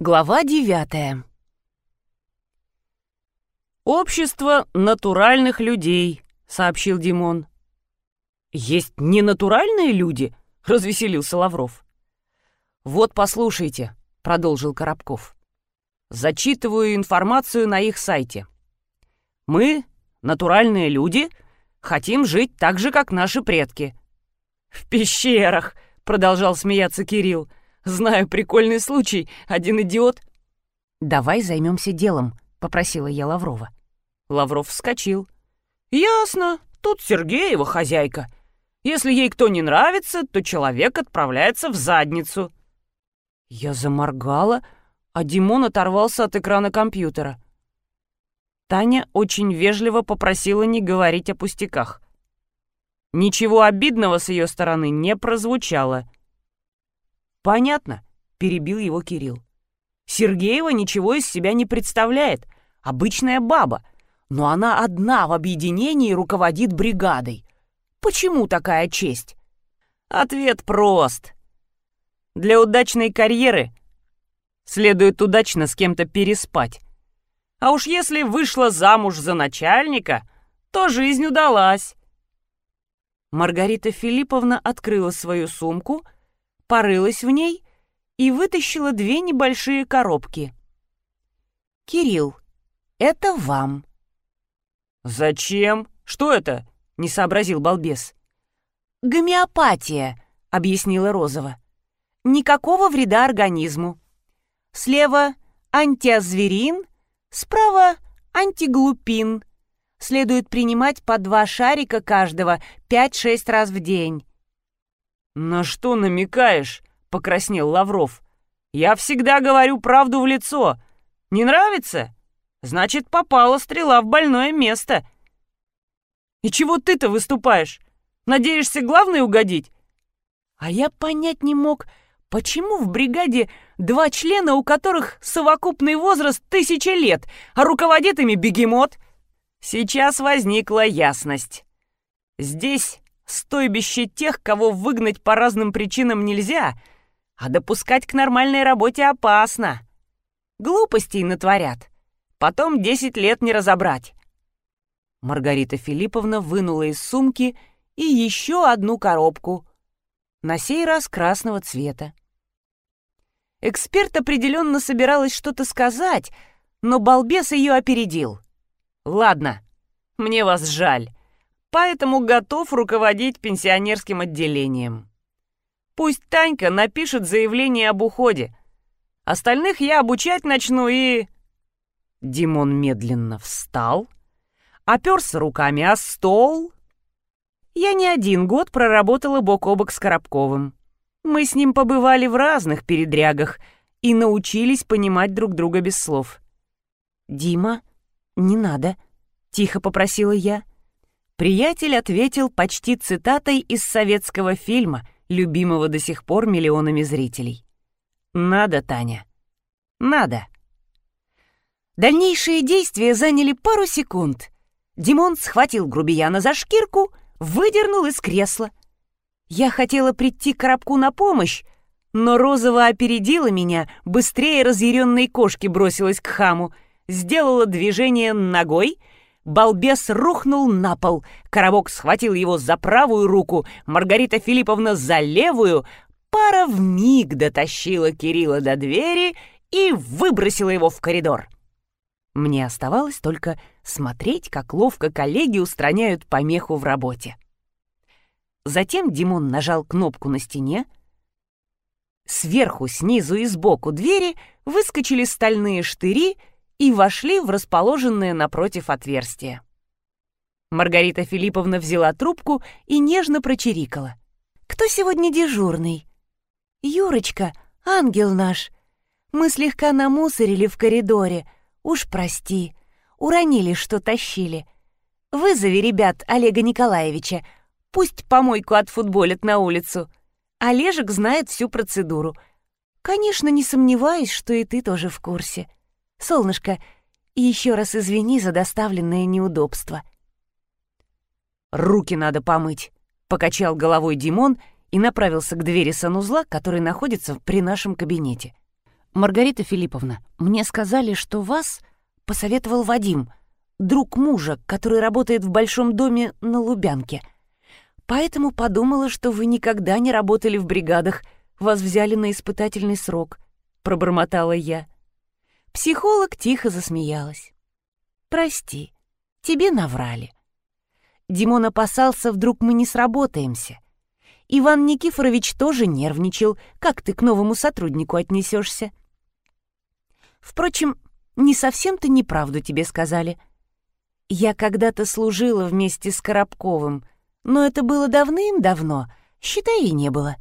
Глава девятая. «Общество натуральных людей», — сообщил Димон. «Есть ненатуральные люди?» — развеселился Лавров. «Вот послушайте», — продолжил Коробков. «Зачитываю информацию на их сайте. Мы, натуральные люди, хотим жить так же, как наши предки». «В пещерах», — продолжал смеяться Кирилл. Знаю прикольный случай. Один идиот...» «Давай займемся делом», — попросила я Лаврова. Лавров вскочил. «Ясно. Тут Сергеева хозяйка. Если ей кто не нравится, то человек отправляется в задницу». Я заморгала, а Димон оторвался от экрана компьютера. Таня очень вежливо попросила не говорить о пустяках. Ничего обидного с ее стороны не прозвучало — «Понятно», — перебил его Кирилл. «Сергеева ничего из себя не представляет. Обычная баба. Но она одна в объединении руководит бригадой. Почему такая честь?» Ответ прост. Для удачной карьеры следует удачно с кем-то переспать. А уж если вышла замуж за начальника, то жизнь удалась. Маргарита Филипповна открыла свою сумку порылась в ней и вытащила две небольшие коробки. «Кирилл, это вам». «Зачем? Что это?» — не сообразил балбес. «Гомеопатия», — объяснила Розова. «Никакого вреда организму. Слева антиазверин, справа антиглупин. Следует принимать по два шарика каждого 5-6 раз в день. «На что намекаешь?» — покраснел Лавров. «Я всегда говорю правду в лицо. Не нравится? Значит, попала стрела в больное место. И чего ты-то выступаешь? Надеешься главный угодить?» А я понять не мог, почему в бригаде два члена, у которых совокупный возраст тысяча лет, а руководит ими бегемот. Сейчас возникла ясность. Здесь стойбище тех, кого выгнать по разным причинам нельзя, а допускать к нормальной работе опасно. Глупостей натворят. Потом десять лет не разобрать. Маргарита Филипповна вынула из сумки и еще одну коробку, на сей раз красного цвета. Эксперт определенно собиралась что-то сказать, но балбес ее опередил. «Ладно, мне вас жаль поэтому готов руководить пенсионерским отделением. Пусть Танька напишет заявление об уходе. Остальных я обучать начну и...» Димон медленно встал, оперся руками о стол. Я не один год проработала бок о бок с Коробковым. Мы с ним побывали в разных передрягах и научились понимать друг друга без слов. «Дима, не надо», — тихо попросила я. — Приятель ответил почти цитатой из советского фильма, любимого до сих пор миллионами зрителей. «Надо, Таня. Надо». Дальнейшие действия заняли пару секунд. Димон схватил грубияна за шкирку, выдернул из кресла. Я хотела прийти к коробку на помощь, но Розова опередила меня, быстрее разъяренной кошки бросилась к хаму, сделала движение ногой — Балбес рухнул на пол. Коробок схватил его за правую руку, Маргарита Филипповна за левую. Пара вмиг дотащила Кирилла до двери и выбросила его в коридор. Мне оставалось только смотреть, как ловко коллеги устраняют помеху в работе. Затем Димон нажал кнопку на стене. Сверху, снизу и сбоку двери выскочили стальные штыри — и вошли в расположенное напротив отверстие. Маргарита Филипповна взяла трубку и нежно прочирикала. «Кто сегодня дежурный?» «Юрочка, ангел наш. Мы слегка намусорили в коридоре. Уж прости. Уронили, что тащили. Вызови ребят Олега Николаевича. Пусть помойку отфутболят на улицу. Олежек знает всю процедуру. Конечно, не сомневаюсь, что и ты тоже в курсе. Солнышко, еще раз извини за доставленное неудобство». «Руки надо помыть», — покачал головой Димон и направился к двери санузла, который находится при нашем кабинете. «Маргарита Филипповна, мне сказали, что вас посоветовал Вадим, друг мужа, который работает в большом доме на Лубянке. Поэтому подумала, что вы никогда не работали в бригадах, вас взяли на испытательный срок», — пробормотала я. Психолог тихо засмеялась. «Прости, тебе наврали». Димон опасался, вдруг мы не сработаемся. Иван Никифорович тоже нервничал, как ты к новому сотруднику отнесешься. Впрочем, не совсем-то неправду тебе сказали. Я когда-то служила вместе с Коробковым, но это было давным-давно, считай, и не было.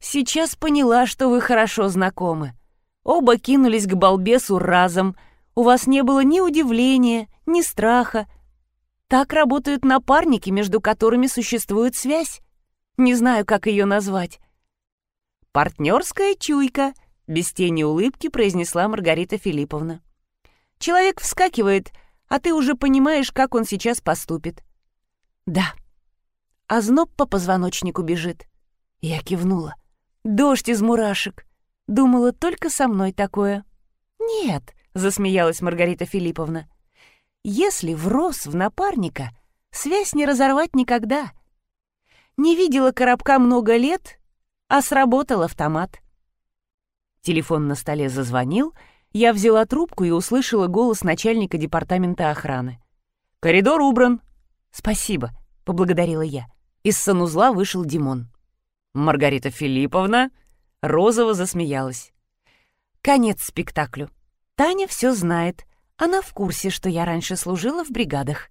Сейчас поняла, что вы хорошо знакомы. Оба кинулись к балбесу разом. У вас не было ни удивления, ни страха. Так работают напарники, между которыми существует связь. Не знаю, как ее назвать. «Партнерская чуйка», — без тени улыбки произнесла Маргарита Филипповна. «Человек вскакивает, а ты уже понимаешь, как он сейчас поступит». «Да». А зноб по позвоночнику бежит. Я кивнула. «Дождь из мурашек. Думала, только со мной такое». «Нет», — засмеялась Маргарита Филипповна. «Если врос в напарника, связь не разорвать никогда. Не видела коробка много лет, а сработал автомат. Телефон на столе зазвонил, я взяла трубку и услышала голос начальника департамента охраны. «Коридор убран». «Спасибо», — поблагодарила я. Из санузла вышел Димон. «Маргарита Филипповна?» Розова засмеялась. «Конец спектаклю. Таня все знает. Она в курсе, что я раньше служила в бригадах».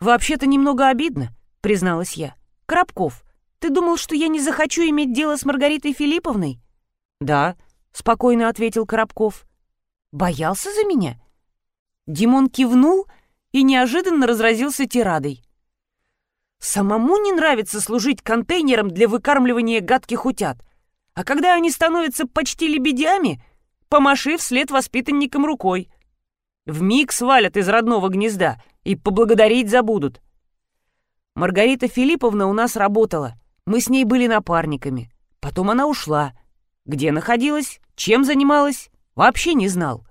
«Вообще-то немного обидно», — призналась я. «Коробков, ты думал, что я не захочу иметь дело с Маргаритой Филипповной?» «Да», — спокойно ответил Коробков. «Боялся за меня?» Димон кивнул и неожиданно разразился тирадой. «Самому не нравится служить контейнером для выкармливания гадких утят, а когда они становятся почти лебедями, помаши вслед воспитанникам рукой. Вмиг свалят из родного гнезда и поблагодарить забудут. Маргарита Филипповна у нас работала. Мы с ней были напарниками. Потом она ушла. Где находилась, чем занималась, вообще не знал.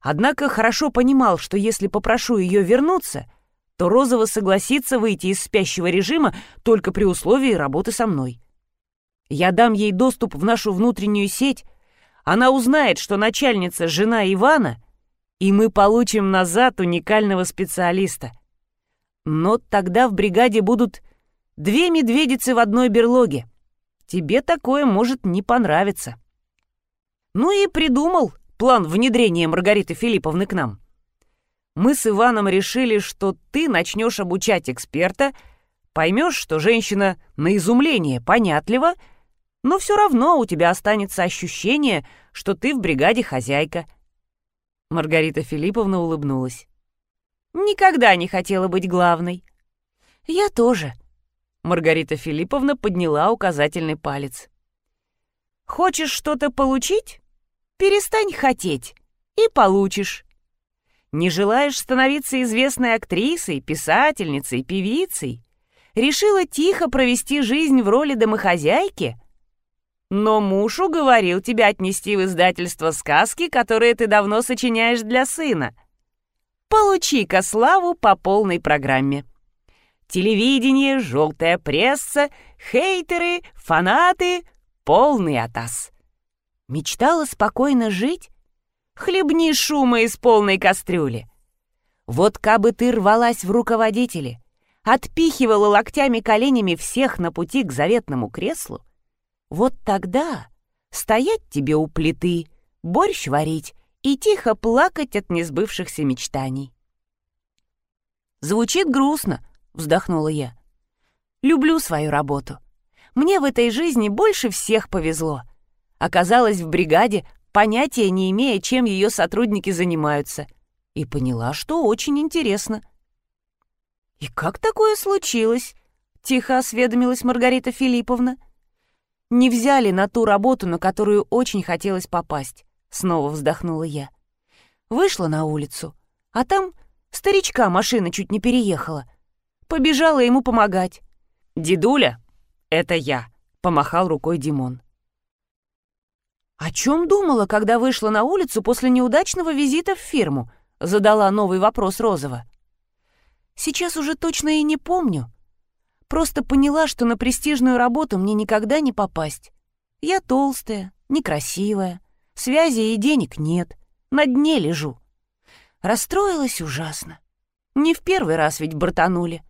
Однако хорошо понимал, что если попрошу ее вернуться, то Розова согласится выйти из спящего режима только при условии работы со мной. Я дам ей доступ в нашу внутреннюю сеть, она узнает, что начальница — жена Ивана, и мы получим назад уникального специалиста — но тогда в бригаде будут две медведицы в одной берлоге. Тебе такое может не понравиться. Ну и придумал план внедрения Маргариты Филипповны к нам. Мы с Иваном решили, что ты начнешь обучать эксперта, поймешь, что женщина на изумление понятлива, но все равно у тебя останется ощущение, что ты в бригаде хозяйка. Маргарита Филипповна улыбнулась. Никогда не хотела быть главной. Я тоже. Маргарита Филипповна подняла указательный палец. Хочешь что-то получить? Перестань хотеть, и получишь. Не желаешь становиться известной актрисой, писательницей, певицей? Решила тихо провести жизнь в роли домохозяйки? Но муж уговорил тебя отнести в издательство сказки, которые ты давно сочиняешь для сына. Получи-ка славу по полной программе. Телевидение, желтая пресса, хейтеры, фанаты — полный атас. Мечтала спокойно жить? Хлебни шума из полной кастрюли. Вот кабы ты рвалась в руководители, отпихивала локтями-коленями всех на пути к заветному креслу, вот тогда стоять тебе у плиты, борщ варить и тихо плакать от несбывшихся мечтаний. «Звучит грустно», — вздохнула я. «Люблю свою работу. Мне в этой жизни больше всех повезло. Оказалась в бригаде, понятия не имея, чем ее сотрудники занимаются, и поняла, что очень интересно». «И как такое случилось?» — тихо осведомилась Маргарита Филипповна. «Не взяли на ту работу, на которую очень хотелось попасть. Снова вздохнула я. Вышла на улицу, а там старичка машина чуть не переехала. Побежала ему помогать. «Дедуля, это я», — помахал рукой Димон. «О чем думала, когда вышла на улицу после неудачного визита в фирму?» — задала новый вопрос Розова. «Сейчас уже точно и не помню. Просто поняла, что на престижную работу мне никогда не попасть. Я толстая, некрасивая, связи и денег нет, на дне лежу. Расстроилась ужасно. Не в первый раз ведь бортанули.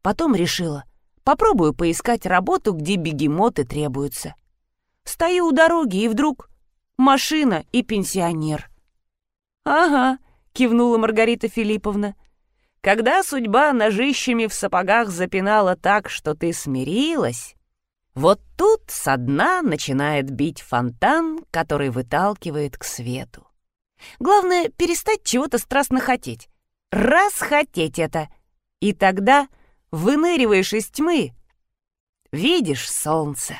Потом решила, попробую поискать работу, где бегемоты требуются. Стою у дороги, и вдруг машина и пенсионер. «Ага», — кивнула Маргарита Филипповна. «Когда судьба ножищами в сапогах запинала так, что ты смирилась, вот тут со дна начинает бить фонтан, который выталкивает к свету. Главное — перестать чего-то страстно хотеть. Раз хотеть это, и тогда выныриваешь из тьмы, видишь солнце.